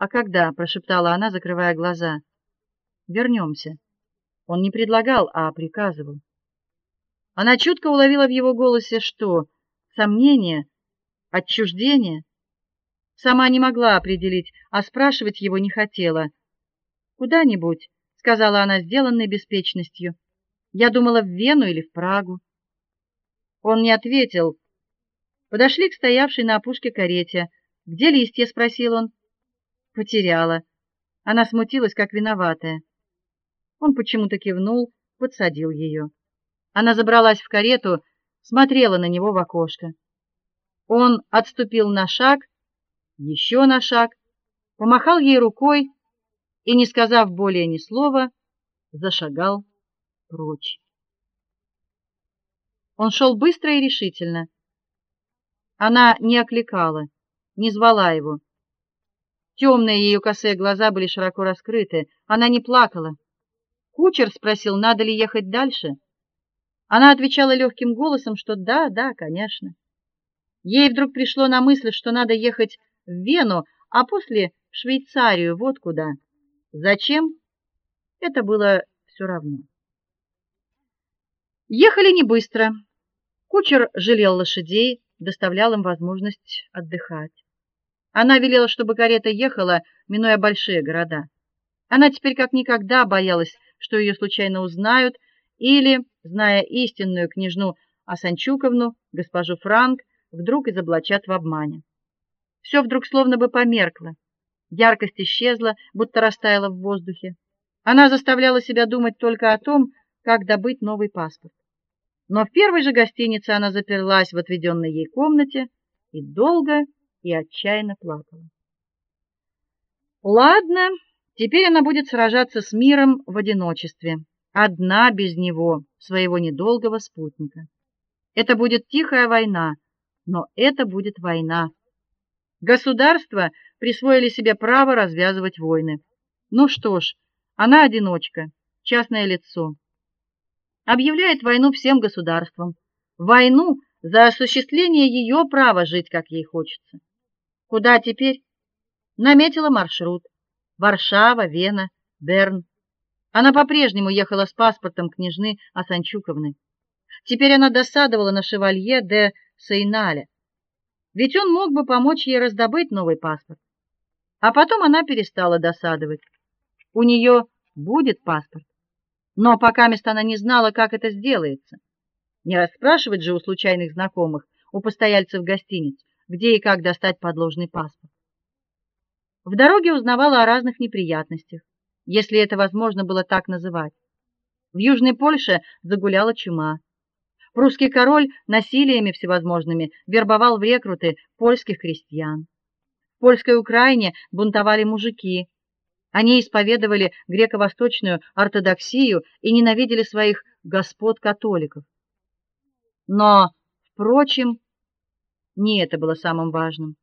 А когда, прошептала она, закрывая глаза. Вернемся. Он не предлагал, а приказывал. Она чутко уловила в его голосе что? Сомнение, отчуждение. Сама не могла определить, а спрашивать его не хотела. Куда-нибудь, сказала она сделанной беспечностью. Я думала в Вену или в Прагу. Он не ответил. Подошли к стоявшей на опушке карете. "Где листья?" спросил он. "Потеряла". Она смутилась, как виноватая. Он почему-то кивнул, подсадил ее. Она забралась в карету, смотрела на него в окошко. Он отступил на шаг, еще на шаг, помахал ей рукой и, не сказав более ни слова, зашагал прочь. Он шел быстро и решительно. Она не окликала, не звала его. Темные ее косые глаза были широко раскрыты. Она не плакала. Кучер спросил, надо ли ехать дальше. Она отвечала легким голосом, что да, да, конечно. Ей вдруг пришло на мысль, что надо ехать в Вену, а после в Швейцарию, вот куда. Зачем? Это было все равно. Ехали не быстро. Кучер жалел лошадей, доставлял им возможность отдыхать. Она велела, чтобы карета ехала, минуя большие города. Она теперь как никогда боялась что ее случайно узнают или, зная истинную княжну Асанчуковну, госпожу Франк, вдруг изоблачат в обмане. Все вдруг словно бы померкло. Яркость исчезла, будто растаяла в воздухе. Она заставляла себя думать только о том, как добыть новый паспорт. Но в первой же гостинице она заперлась в отведенной ей комнате и долго и отчаянно плакала. Ладно, Теперь она будет сражаться с миром в одиночестве, одна без него, своего недолгого спутника. Это будет тихая война, но это будет война. Государства присвоили себе право развязывать войны. Ну что ж, она одиночка, частное лицо. Объявляет войну всем государствам. Войну за осуществление ее права жить, как ей хочется. Куда теперь? Наметила маршрут. Варшава, Вена, Берн. Она по-прежнему ехала с паспортом княжны Асанчуковны. Теперь она досадовала на шевалье де Сейнале. Ведь он мог бы помочь ей раздобыть новый паспорт. А потом она перестала досадовать. У нее будет паспорт. Но пока мест она не знала, как это сделается. Не расспрашивать же у случайных знакомых, у постояльцев гостиниц, где и как достать подложный паспорт. В дороге узнавала о разных неприятностях, если это возможно было так называть. В Южной Польше загуляла чума. Прусский король насилиями всевозможными вербовал в рекруты польских крестьян. В польской Украине бунтовали мужики. Они исповедовали греко-восточную ортодоксию и ненавидели своих господ-католиков. Но, впрочем, не это было самым важным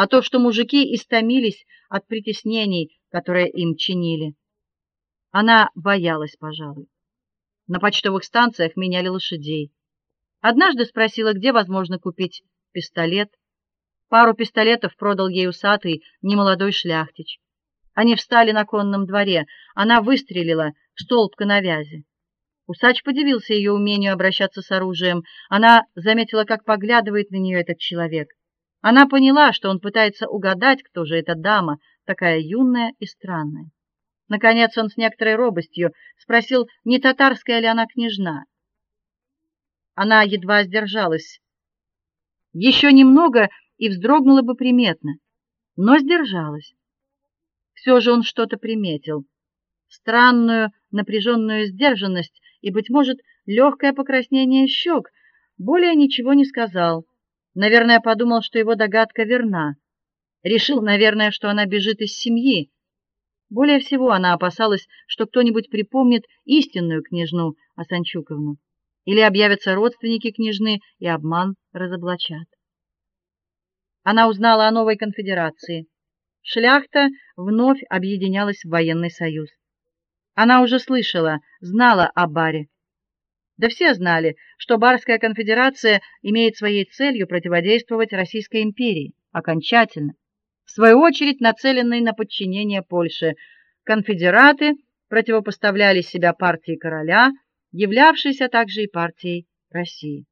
а то, что мужики истомились от притеснений, которые им чинили. Она боялась, пожалуй. На почтовых станциях меняли лошадей. Однажды спросила, где возможно купить пистолет. Пару пистолетов продал ей усатый немолодой шляхтич. Они встали на конном дворе. Она выстрелила в столб навязи. Усач подивился ее умению обращаться с оружием. Она заметила, как поглядывает на нее этот человек. Она поняла, что он пытается угадать, кто же эта дама, такая юная и странная. Наконец он с некоторой робостью спросил, не татарская ли она княжна. Она едва сдержалась. Еще немного и вздрогнула бы приметно, но сдержалась. Все же он что-то приметил. Странную напряженную сдержанность и быть может, легкое покраснение щек. Более ничего не сказал. Наверное, подумал, что его догадка верна. Решил, наверное, что она бежит из семьи. Более всего она опасалась, что кто-нибудь припомнит истинную княжну Асанчуковну или объявятся родственники княжны и обман разоблачат. Она узнала о новой конфедерации. Шляхта вновь объединялась в военный союз. Она уже слышала, знала о баре. Да все знали, что Барская конфедерация имеет своей целью противодействовать Российской империи окончательно, в свою очередь нацеленный на подчинение Польше. Конфедераты противопоставляли себя партии короля, являвшейся также и партией России.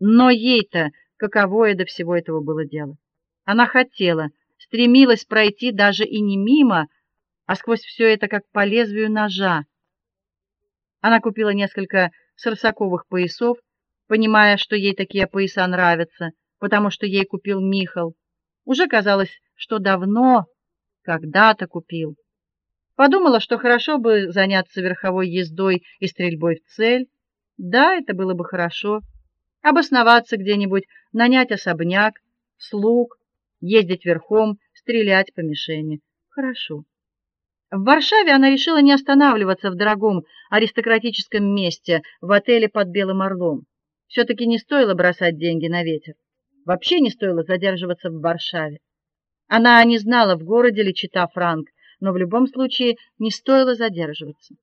Но ей-то каково до всего этого было дело? Она хотела, стремилась пройти даже и не мимо, а сквозь все это как по лезвию ножа. Она купила несколько сорсаковых поясов, понимая, что ей такие пояса нравятся, потому что ей купил Михал. Уже казалось, что давно, когда-то купил. Подумала, что хорошо бы заняться верховой ездой и стрельбой в цель. Да, это было бы хорошо. Обосноваться где-нибудь, нанять особняк, слуг, ездить верхом, стрелять по мишени. Хорошо. В Варшаве она решила не останавливаться в дорогом аристократическом месте в отеле под Белым Орлом. все таки не стоило бросать деньги на ветер. Вообще не стоило задерживаться в Варшаве. Она не знала, в городе ли чита Франк, но в любом случае не стоило задерживаться.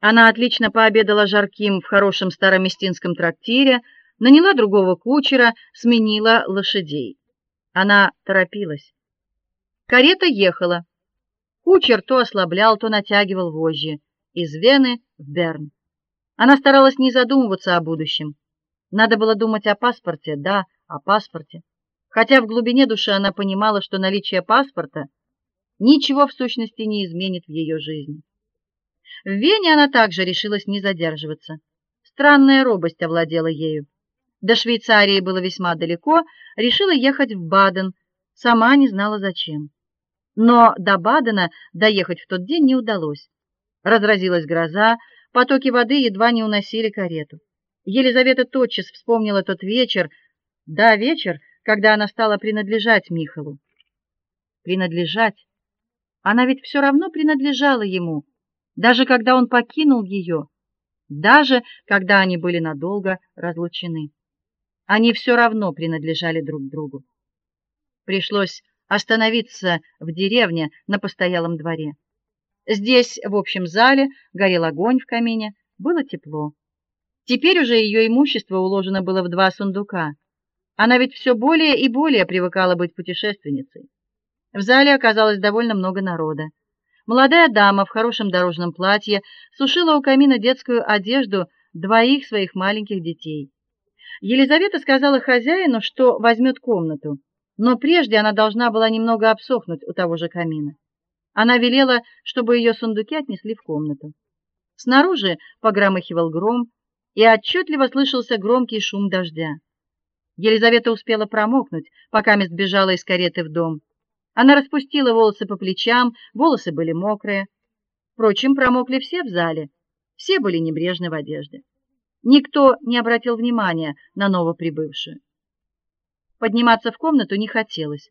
Она отлично пообедала жарким в хорошем староместинском трактире, наняла другого кучера, сменила лошадей. Она торопилась. Карета ехала. Кучер то ослаблял, то натягивал вожжи из Вены в Берн. Она старалась не задумываться о будущем. Надо было думать о паспорте, да, о паспорте. Хотя в глубине души она понимала, что наличие паспорта ничего в сущности не изменит в ее жизни. В Вене она также решилась не задерживаться. Странная робость овладела ею. До Швейцарии было весьма далеко, решила ехать в Баден, сама не знала зачем. Но до Бадена доехать в тот день не удалось. Разразилась гроза, потоки воды едва не уносили карету. Елизавета тотчас вспомнила тот вечер, да, вечер, когда она стала принадлежать Михалу. Принадлежать. Она ведь все равно принадлежала ему, даже когда он покинул ее, даже когда они были надолго разлучены. Они все равно принадлежали друг другу. Пришлось остановиться в деревне на постоялом дворе. Здесь, в общем зале, горел огонь в камине, было тепло. Теперь уже ее имущество уложено было в два сундука. Она ведь все более и более привыкала быть путешественницей. В зале оказалось довольно много народа. Молодая дама в хорошем дорожном платье сушила у камина детскую одежду двоих своих маленьких детей. Елизавета сказала хозяину, что возьмет комнату но прежде она должна была немного обсохнуть у того же камина. Она велела, чтобы ее сундуки отнесли в комнату. Снаружи погромыхивал гром, и отчетливо слышался громкий шум дождя. Елизавета успела промокнуть, пока мест бежала из кареты в дом. Она распустила волосы по плечам, волосы были мокрые. Впрочем, промокли все в зале. Все были небрежны в одежде. Никто не обратил внимания на новоприбывшую. Подниматься в комнату не хотелось.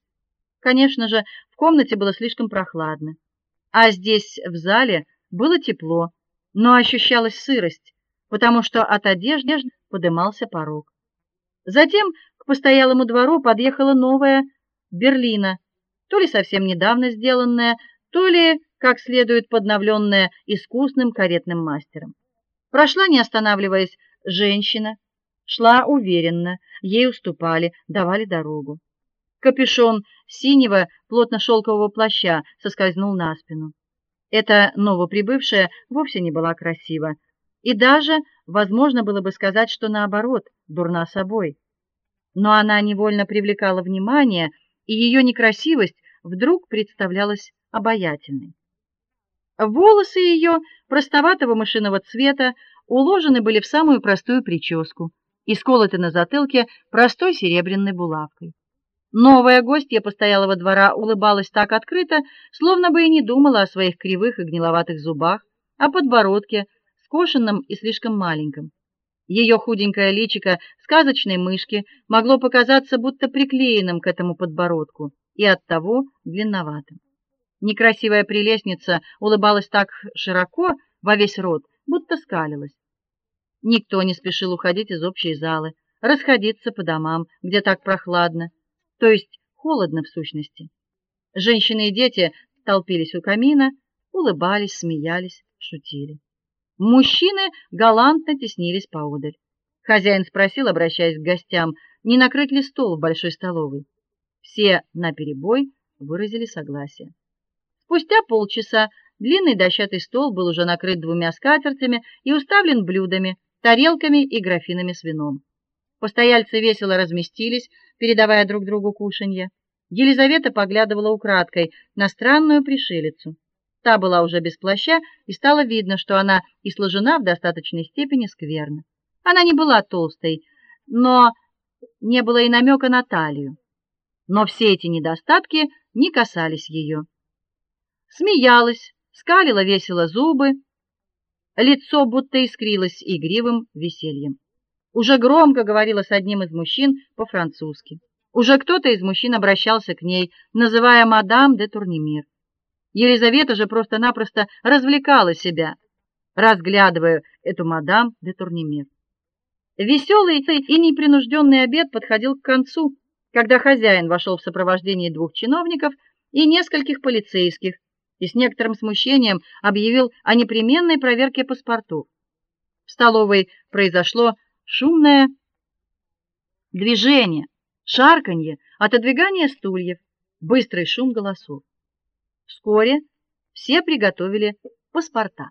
Конечно же, в комнате было слишком прохладно, а здесь в зале было тепло, но ощущалась сырость, потому что от одежды подымался порог. Затем к постоялому двору подъехала новая Берлина, то ли совсем недавно сделанная, то ли как следует подновленная искусным каретным мастером. Прошла, не останавливаясь, женщина шла уверенно, ей уступали, давали дорогу. Капюшон синего плотно шелкового плаща соскользнул на спину. Эта новоприбывшая вовсе не была красива, и даже возможно было бы сказать, что наоборот, дурна собой. Но она невольно привлекала внимание, и ее некрасивость вдруг представлялась обаятельной. Волосы ее простоватого мышиного цвета уложены были в самую простую прическу и сколоты на затылке простой серебряной булавкой. Новая гостья постоялого двора улыбалась так открыто, словно бы и не думала о своих кривых и гниловатых зубах, о подбородке, скошенном и слишком маленьком. Ее худенькое личико сказочной мышки могло показаться будто приклеенным к этому подбородку и оттого длинноватым. Некрасивая прелестница улыбалась так широко во весь рот, будто скалилась. Никто не спешил уходить из общей залы, расходиться по домам, где так прохладно, то есть холодно в сущности. Женщины и дети толпились у камина, улыбались, смеялись, шутили. Мужчины галантно теснились поодаль. Хозяин спросил, обращаясь к гостям, не накрыть ли стол в большой столовой. Все наперебой выразили согласие. Спустя полчаса длинный дощатый стол был уже накрыт двумя скатертями и уставлен блюдами, тарелками и графинами с вином. Постояльцы весело разместились, передавая друг другу кушанье. Елизавета поглядывала украдкой на странную пришелицу. Та была уже без плаща, и стало видно, что она и сложена в достаточной степени скверно. Она не была толстой, но не было и намека на талию. Но все эти недостатки не касались ее. Смеялась, скалила весело зубы, лицо будто искрилось игривым весельем. Уже громко говорила с одним из мужчин по-французски. Уже кто-то из мужчин обращался к ней, называя мадам де Турнемир. Елизавета же просто-напросто развлекала себя, разглядывая эту мадам де Турнемир. Веселый и непринужденный обед подходил к концу, когда хозяин вошел в сопровождении двух чиновников и нескольких полицейских и с некоторым смущением объявил о непременной проверке паспортов. В столовой произошло шумное движение, шарканье, отодвигание стульев, быстрый шум голосов. Вскоре все приготовили паспорта.